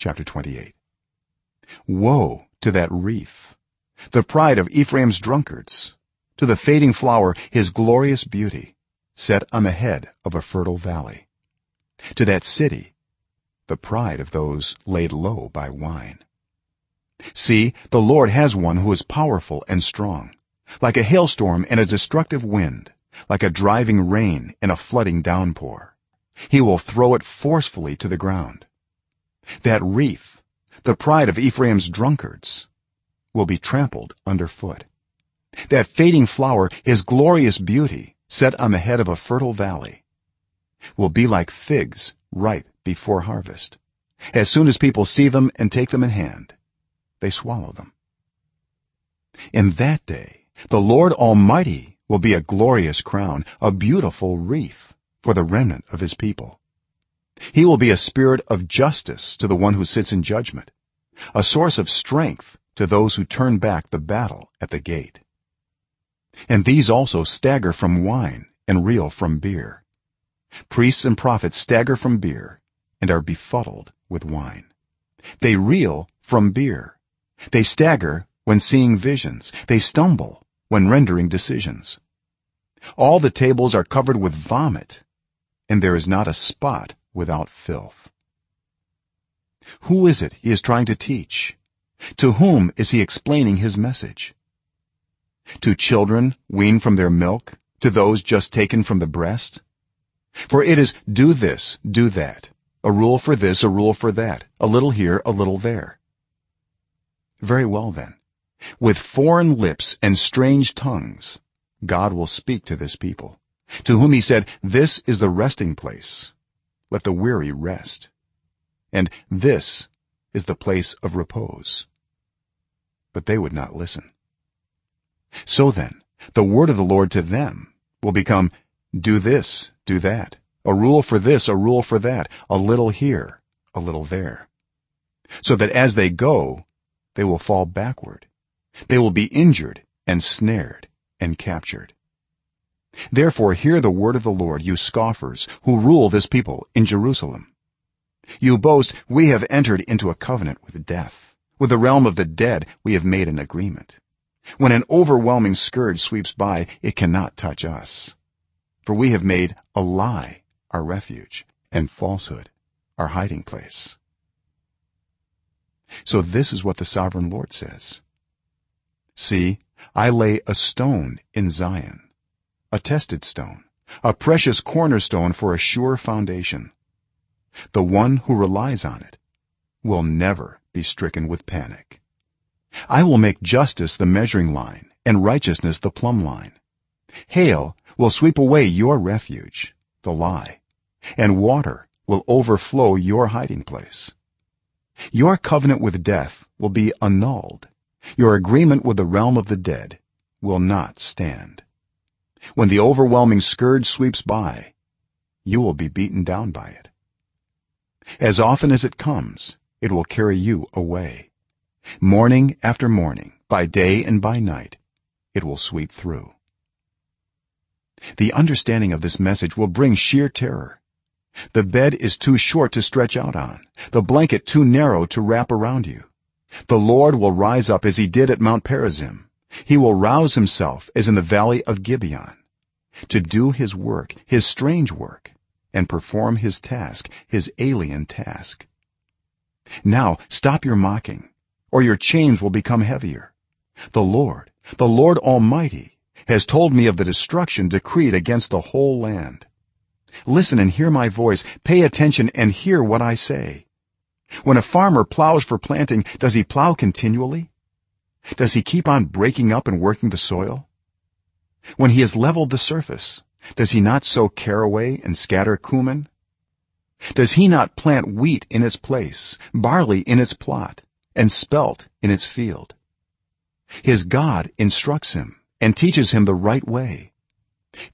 chapter 28 woe to that wreath the pride of ephraim's drunkards to the fading flower his glorious beauty set on the head of a fertile valley. To that city the pride of those laid low by wine. See the lord has one who is powerful and strong like a hailstorm and a destructive wind like a driving rain and a flooding downpour. He will throw it forcefully to the ground that wreath the pride of ephraim's drunkards will be trampled underfoot. That fading flower his glorious beauty set on the head of a fertile valley will be like figs ripe before harvest. As soon as people see them and take them in hand they swallow them. In that day the lord almighty will be a glorious crown a beautiful wreath for the remnant of his people he will be a spirit of justice to the one who sits in judgment a source of strength to those who turn back the battle at the gate. And these also stagger from wine and reel from beer. Priests and prophets stagger from beer and are befuddled with wine. They reel from beer. They stagger when seeing visions. They stumble when rendering decisions. All the tables are covered with vomit and there is not a spot without filth. Who is it he is trying to teach? To whom is he explaining his message? To children weaned from their milk? To those just taken from the breast? For it is do this do that. A rule for this a rule for that. A little here a little there. Very well then. With foreign lips and strange tongues god will speak to this people to whom he said this is the resting place let the weary rest. And this is the place of repose. But they would not listen. So then the word of the lord to them will become do this do that. A rule for this a rule for that. A little here a little there. So that as they go they will fall backward. They will be injured and snared and captured therefore hear the word of the lord you scoffers who rule this people in jerusalem. You boast we have entered into a covenant with death. With the realm of the dead we have made an agreement. When an overwhelming scourge sweeps by it cannot touch us. For we have made a lie our refuge and falsehood our hiding place. So this is what the sovereign lord says. See i lay a stone in zion a tested stone a precious cornerstone for a sure foundation. The one who relies on it will never be stricken with panic. I will make justice the measuring line and righteousness the plumb line. Hail will sweep away your refuge the lie and water will overflow your hiding place. Your covenant with death will be annulled. Your agreement with the realm of the dead will not stand when the overwhelming scourge sweeps by you will be beaten down by it. As often as it comes it will carry you away. Morning after morning by day and by night it will sweep through. The understanding of this message will bring sheer terror. The bed is too short to stretch out on. The blanket too narrow to wrap around you. The lord will rise up as he did at mount perazim he will rouse himself as in the valley of gibeon to do his work his strange work and perform his task his alien task. Now stop your mocking or your chains will become heavier. The lord the lord almighty has told me of the destruction decreed against the whole land. Listen and hear my voice pay attention and hear what i say. When a farmer plows for planting does he plow continually does he keep on breaking up and working the soil? When he has leveled the surface does he not sow caraway and scatter cumin? Does he not plant wheat in its place barley in its plot and spelt in its field? His god instructs him and teaches him the right way.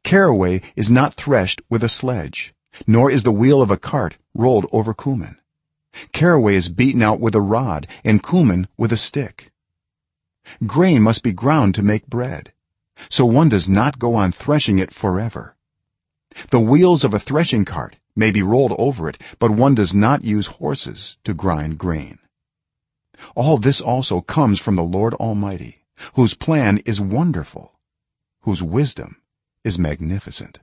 Caraway is not threshed with a sledge nor is the wheel of a cart rolled over cumin. Caraway is beaten out with a rod and cumin with a stick grain must be ground to make bread. So one does not go on threshing it forever. The wheels of a threshing cart may be rolled over it but one does not use horses to grind grain. All this also comes from the lord almighty whose plan is wonderful whose wisdom is magnificent